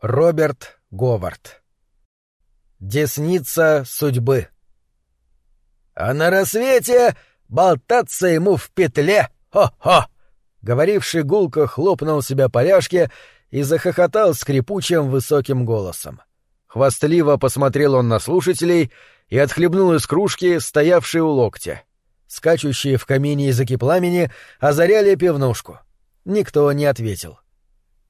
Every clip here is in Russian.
Роберт Говард. Десница судьбы. А на рассвете болтаться ему в петле. Хо-хо! Говоривший гулко хлопнул себя по ляжке и захохотал скрипучим высоким голосом. Хвастливо посмотрел он на слушателей и отхлебнул из кружки, стоявшей у локтя. Скачущие в камине языки пламени озаряли пивнушку. Никто не ответил.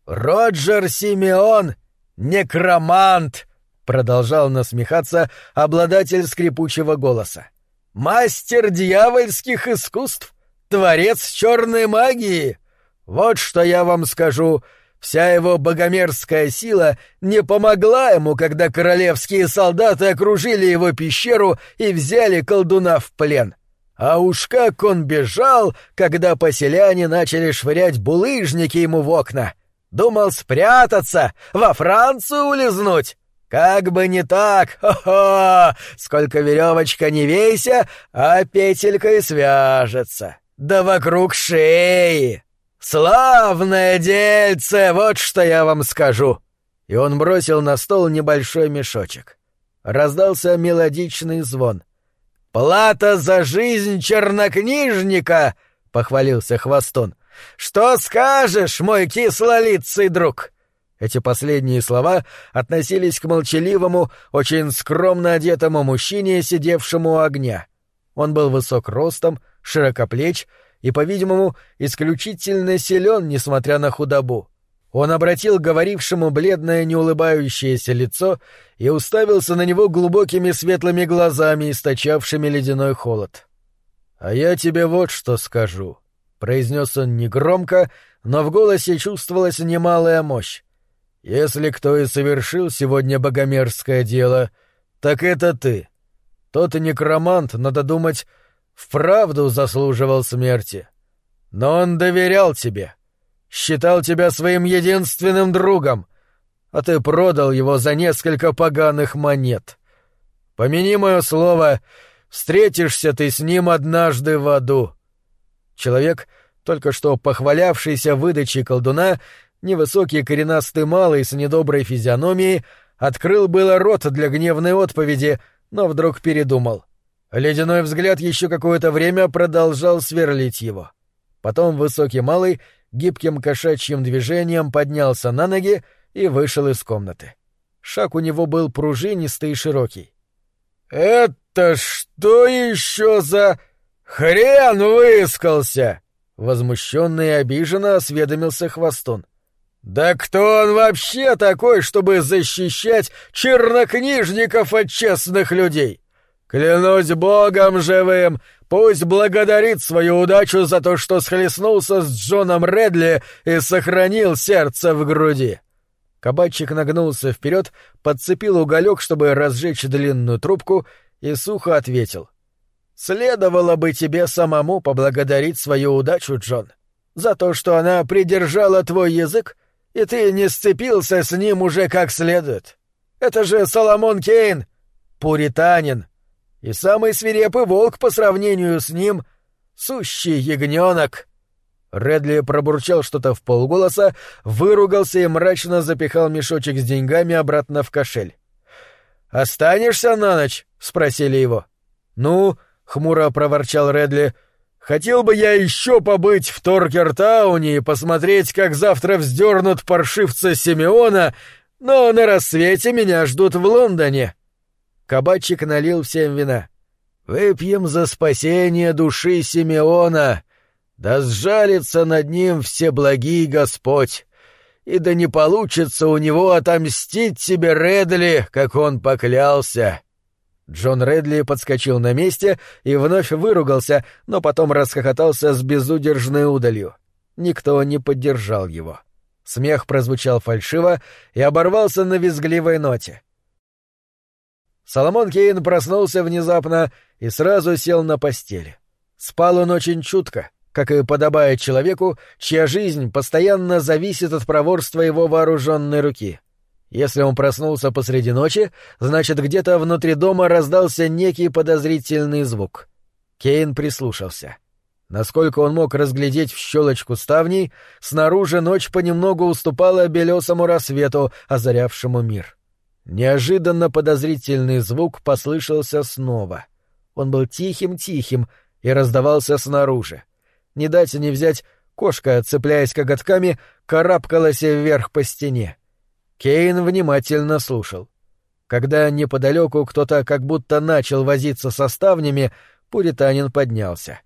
«Роджер Симеон «Некромант!» — продолжал насмехаться обладатель скрипучего голоса. «Мастер дьявольских искусств! Творец черной магии! Вот что я вам скажу!» Вся его богомерзкая сила не помогла ему, когда королевские солдаты окружили его пещеру и взяли колдуна в плен. А уж как он бежал, когда поселяне начали швырять булыжники ему в окна. Думал спрятаться, во Францию улизнуть. Как бы не так, хо-хо, сколько веревочка не вейся, а петелька и свяжется. Да вокруг шеи. Славное дельце, вот что я вам скажу. И он бросил на стол небольшой мешочек. Раздался мелодичный звон. «Плата за жизнь чернокнижника!» — похвалился Хвостон. «Что скажешь, мой кислолицый друг?» Эти последние слова относились к молчаливому, очень скромно одетому мужчине, сидевшему у огня. Он был высок ростом, широкоплеч и, по-видимому, исключительно силен, несмотря на худобу. Он обратил говорившему бледное неулыбающееся лицо и уставился на него глубокими светлыми глазами, источавшими ледяной холод. «А я тебе вот что скажу», произнес он негромко, но в голосе чувствовалась немалая мощь. Если кто и совершил сегодня богомерзкое дело, так это ты. Тот некромант, надо думать, вправду заслуживал смерти. Но он доверял тебе, считал тебя своим единственным другом, а ты продал его за несколько поганых монет. Помяни мое слово, встретишься ты с ним однажды в аду. Человек, только что похвалявшийся выдачей колдуна, невысокий коренастый малый с недоброй физиономией, открыл было рот для гневной отповеди, но вдруг передумал. Ледяной взгляд еще какое-то время продолжал сверлить его. Потом высокий малый гибким кошачьим движением поднялся на ноги и вышел из комнаты. Шаг у него был пружинистый и широкий. «Это что еще за...» «Хрен выискался!» — возмущенно и обиженно осведомился Хвостон. «Да кто он вообще такой, чтобы защищать чернокнижников от честных людей? Клянусь богом живым, пусть благодарит свою удачу за то, что схлестнулся с Джоном Редли и сохранил сердце в груди». Кабачик нагнулся вперед, подцепил уголек, чтобы разжечь длинную трубку, и сухо ответил — Следовало бы тебе самому поблагодарить свою удачу, Джон, за то, что она придержала твой язык, и ты не сцепился с ним уже как следует. Это же Соломон Кейн, пуританин, и самый свирепый волк по сравнению с ним — сущий ягненок. Редли пробурчал что-то в полголоса, выругался и мрачно запихал мешочек с деньгами обратно в кошель. «Останешься на ночь?» — спросили его. «Ну, хмуро проворчал Редли. Хотел бы я еще побыть в Торкертауне и посмотреть, как завтра вздернут паршивца Симеона, но на рассвете меня ждут в Лондоне. Кабачик налил всем вина. Выпьем за спасение души Симеона. Да сжалится над ним всеблагий Господь. И да не получится у него отомстить тебе, Редли, как он поклялся. Джон Редли подскочил на месте и вновь выругался, но потом расхохотался с безудержной удалью. Никто не поддержал его. Смех прозвучал фальшиво и оборвался на визгливой ноте. Соломон Кейн проснулся внезапно и сразу сел на постели. Спал он очень чутко, как и подобает человеку, чья жизнь постоянно зависит от проворства его вооруженной руки — если он проснулся посреди ночи, значит, где-то внутри дома раздался некий подозрительный звук. Кейн прислушался. Насколько он мог разглядеть в щелочку ставней, снаружи ночь понемногу уступала белесому рассвету, озарявшему мир. Неожиданно подозрительный звук послышался снова. Он был тихим-тихим и раздавался снаружи. Не дать не взять, кошка, цепляясь коготками, карабкалась вверх по стене. Кейн внимательно слушал. Когда неподалеку кто-то как будто начал возиться со ставнями, пуританин поднялся.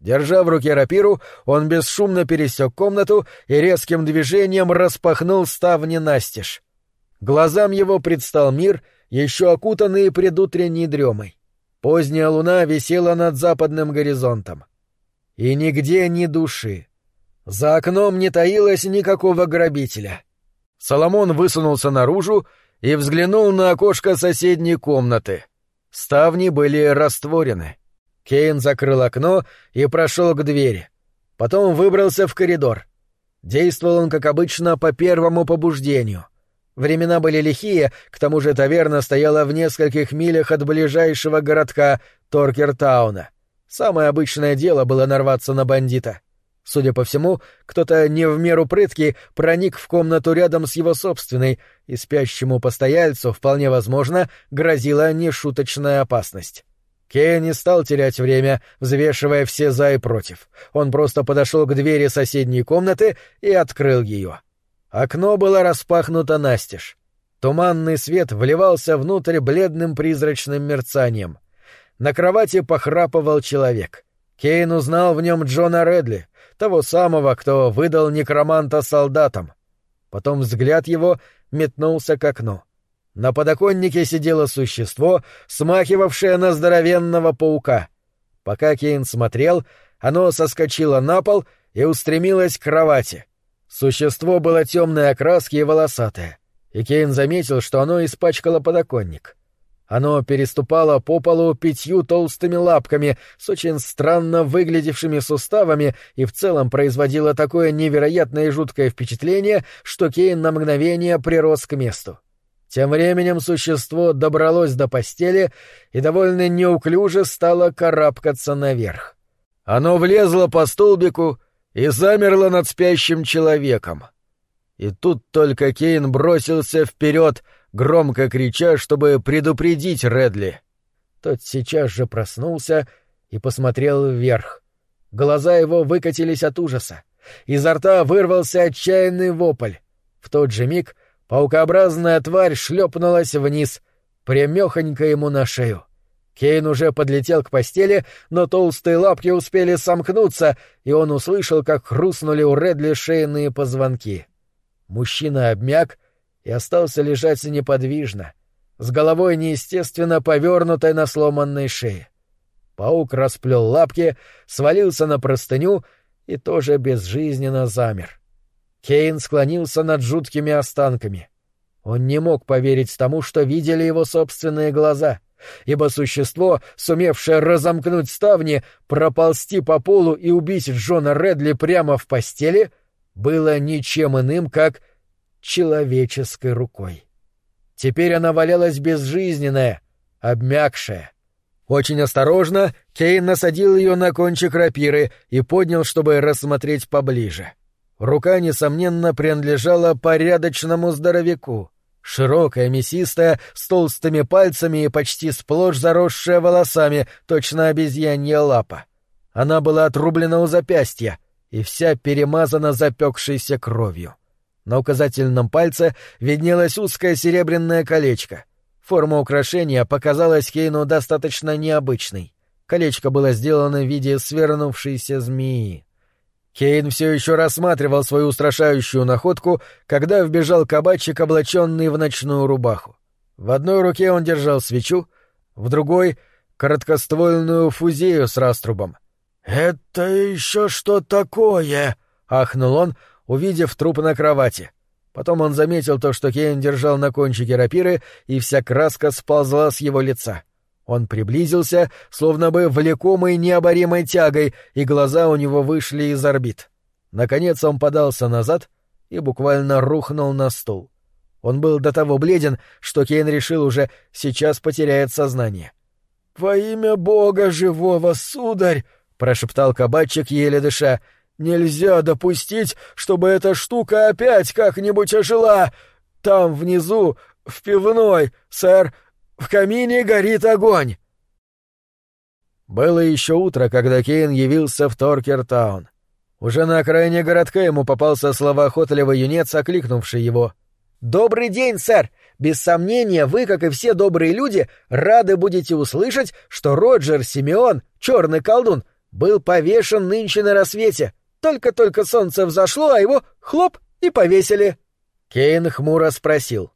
Держа в руке рапиру, он бесшумно пересек комнату и резким движением распахнул ставни настежь. Глазам его предстал мир, еще окутанный предутренней дремой. Поздняя луна висела над западным горизонтом. И нигде ни души. За окном не таилось никакого грабителя. Соломон высунулся наружу и взглянул на окошко соседней комнаты. Ставни были растворены. Кейн закрыл окно и прошел к двери. Потом выбрался в коридор. Действовал он, как обычно, по первому побуждению. Времена были лихие, к тому же таверна стояла в нескольких милях от ближайшего городка Торкертауна. Самое обычное дело было нарваться на бандита. Судя по всему, кто-то не в меру прыткий проник в комнату рядом с его собственной, и спящему постояльцу, вполне возможно, грозила нешуточная опасность. Кей не стал терять время, взвешивая все «за» и «против». Он просто подошел к двери соседней комнаты и открыл ее. Окно было распахнуто настежь. Туманный свет вливался внутрь бледным призрачным мерцанием. На кровати похрапывал человек. Кейн узнал в нем Джона Редли, того самого, кто выдал некроманта солдатам. Потом взгляд его метнулся к окну. На подоконнике сидело существо, смахивавшее на здоровенного паука. Пока Кейн смотрел, оно соскочило на пол и устремилось к кровати. Существо было темной окраски и волосатое, и Кейн заметил, что оно испачкало подоконник. Оно переступало по полу пятью толстыми лапками с очень странно выглядевшими суставами и в целом производило такое невероятное и жуткое впечатление, что Кейн на мгновение прирос к месту. Тем временем существо добралось до постели и довольно неуклюже стало карабкаться наверх. Оно влезло по столбику и замерло над спящим человеком. И тут только Кейн бросился вперед, громко крича, чтобы предупредить Редли. Тот сейчас же проснулся и посмотрел вверх. Глаза его выкатились от ужаса. Изо рта вырвался отчаянный вопль. В тот же миг Паукообразная тварь шлепнулась вниз, прямехонько ему на шею. Кейн уже подлетел к постели, но толстые лапки успели сомкнуться, и он услышал, как хрустнули у Редли шейные позвонки. Мужчина обмяк и остался лежать неподвижно, с головой неестественно повернутой на сломанной шее. Паук расплел лапки, свалился на простыню и тоже безжизненно замер. Кейн склонился над жуткими останками. Он не мог поверить тому, что видели его собственные глаза, ибо существо, сумевшее разомкнуть ставни, проползти по полу и убить Джона Редли прямо в постели, было ничем иным, как человеческой рукой. Теперь она валялась безжизненная, обмякшая. Очень осторожно Кейн насадил ее на кончик рапиры и поднял, чтобы рассмотреть поближе. — Рука, несомненно, принадлежала порядочному здоровяку. Широкая, мясистая, с толстыми пальцами и почти сплошь заросшая волосами, точно обезьянья лапа. Она была отрублена у запястья и вся перемазана запекшейся кровью. На указательном пальце виднелось узкое серебряное колечко. Форма украшения показалась Кейну достаточно необычной. Колечко было сделано в виде свернувшейся змеи. Кейн все еще рассматривал свою устрашающую находку, когда вбежал кабачик, облаченный в ночную рубаху. В одной руке он держал свечу, в другой — короткоствольную фузею с раструбом. «Это еще что такое?» — ахнул он, увидев труп на кровати. Потом он заметил то, что Кейн держал на кончике рапиры, и вся краска сползла с его лица. Он приблизился, словно бы влекомой необоримой тягой, и глаза у него вышли из орбит. Наконец он подался назад и буквально рухнул на стул. Он был до того бледен, что Кейн решил уже сейчас потеряет сознание. — Во имя Бога живого, сударь! — прошептал кабачик, еле дыша. «Нельзя допустить, чтобы эта штука опять как-нибудь ожила! Там внизу, в пивной, сэр, в камине горит огонь!» Было еще утро, когда Кейн явился в Торкертаун. Уже на окраине городка ему попался словоохотливый юнец, окликнувший его. «Добрый день, сэр! Без сомнения, вы, как и все добрые люди, рады будете услышать, что Роджер Симеон, черный колдун, был повешен нынче на рассвете. Только-только солнце взошло, а его хлоп и повесили. Кейн хмуро спросил.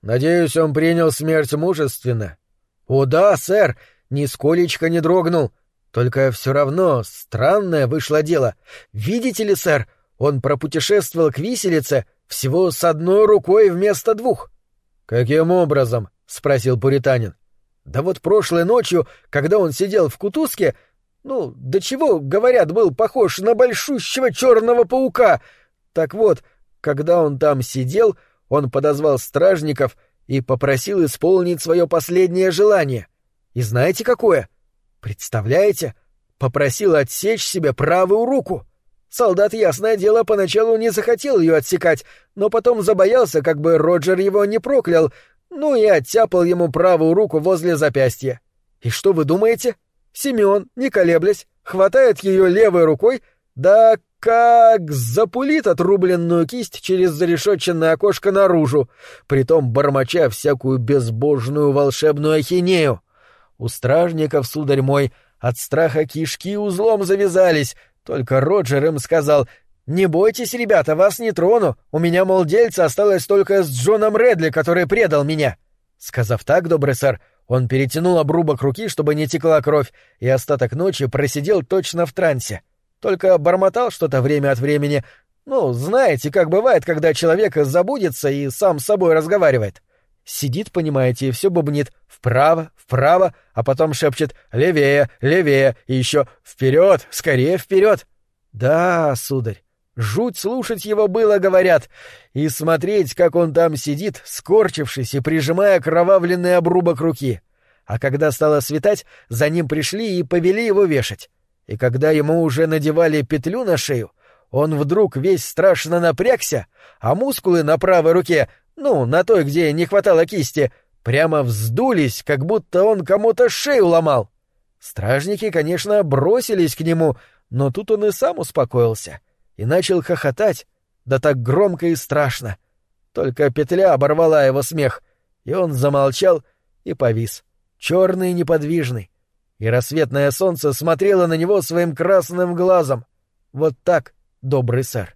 «Надеюсь, он принял смерть мужественно?» «О да, сэр, нисколечко не дрогнул. Только все равно странное вышло дело. Видите ли, сэр, он пропутешествовал к виселице всего с одной рукой вместо двух». «Каким образом?» — спросил пуританин. «Да вот прошлой ночью, когда он сидел в кутузке, ну, до чего, говорят, был похож на большущего черного паука. Так вот, когда он там сидел, он подозвал стражников и попросил исполнить свое последнее желание. И знаете какое? Представляете? Попросил отсечь себе правую руку. Солдат, ясное дело, поначалу не захотел ее отсекать, но потом забоялся, как бы Роджер его не проклял, ну и оттяпал ему правую руку возле запястья. И что вы думаете? — Семен, не колеблясь, хватает ее левой рукой, да как запулит отрубленную кисть через зарешетченное окошко наружу, притом бормоча всякую безбожную волшебную ахинею. У стражников, сударь мой, от страха кишки узлом завязались, только Роджер им сказал «Не бойтесь, ребята, вас не трону, у меня, мол, дельце осталось только с Джоном Редли, который предал меня». Сказав так, добрый сэр, он перетянул обрубок руки, чтобы не текла кровь, и остаток ночи просидел точно в трансе. Только бормотал что-то время от времени. Ну, знаете, как бывает, когда человек забудется и сам с собой разговаривает. Сидит, понимаете, и все бубнит «вправо, вправо», а потом шепчет «левее, левее» и еще «вперед, скорее вперед». Да, сударь, Жуть слушать его было, говорят, и смотреть, как он там сидит, скорчившись и прижимая кровавленный обрубок руки. А когда стало светать, за ним пришли и повели его вешать. И когда ему уже надевали петлю на шею, он вдруг весь страшно напрягся, а мускулы на правой руке, ну, на той, где не хватало кисти, прямо вздулись, как будто он кому-то шею ломал. Стражники, конечно, бросились к нему, но тут он и сам успокоился — и начал хохотать, да так громко и страшно. Только петля оборвала его смех, и он замолчал и повис, черный и неподвижный. И рассветное солнце смотрело на него своим красным глазом. Вот так, добрый сэр.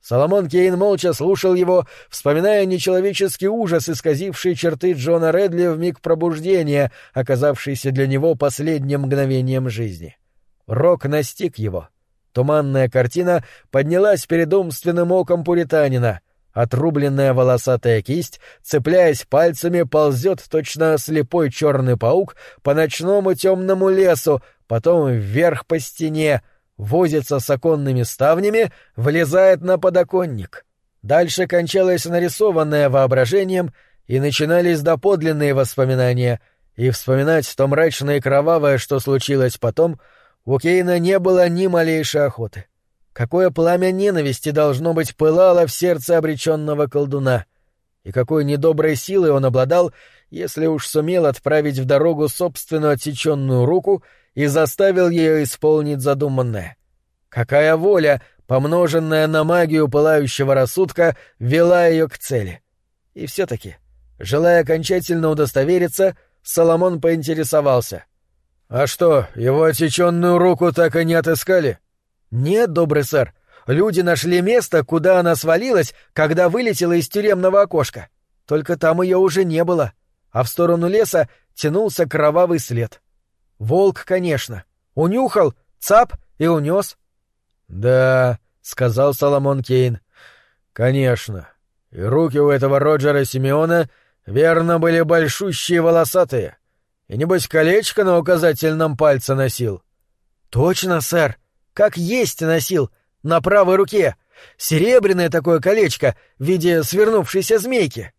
Соломон Кейн молча слушал его, вспоминая нечеловеческий ужас, исказивший черты Джона Редли в миг пробуждения, оказавшийся для него последним мгновением жизни. Рок настиг его — Туманная картина поднялась перед умственным оком пуританина. Отрубленная волосатая кисть, цепляясь пальцами, ползет точно слепой черный паук по ночному темному лесу, потом вверх по стене, возится с оконными ставнями, влезает на подоконник. Дальше кончалось нарисованное воображением, и начинались доподлинные воспоминания, и вспоминать то мрачное и кровавое, что случилось потом — у Кейна не было ни малейшей охоты. Какое пламя ненависти должно быть пылало в сердце обреченного колдуна, и какой недоброй силой он обладал, если уж сумел отправить в дорогу собственную отсеченную руку и заставил ее исполнить задуманное. Какая воля, помноженная на магию пылающего рассудка, вела ее к цели. И все-таки, желая окончательно удостовериться, Соломон поинтересовался — «А что, его отсеченную руку так и не отыскали?» «Нет, добрый сэр. Люди нашли место, куда она свалилась, когда вылетела из тюремного окошка. Только там ее уже не было, а в сторону леса тянулся кровавый след. Волк, конечно. Унюхал, цап и унес». «Да», — сказал Соломон Кейн. «Конечно. И руки у этого Роджера Симеона, верно, были большущие волосатые. И, небось, колечко на указательном пальце носил? — Точно, сэр. Как есть носил. На правой руке. Серебряное такое колечко в виде свернувшейся змейки.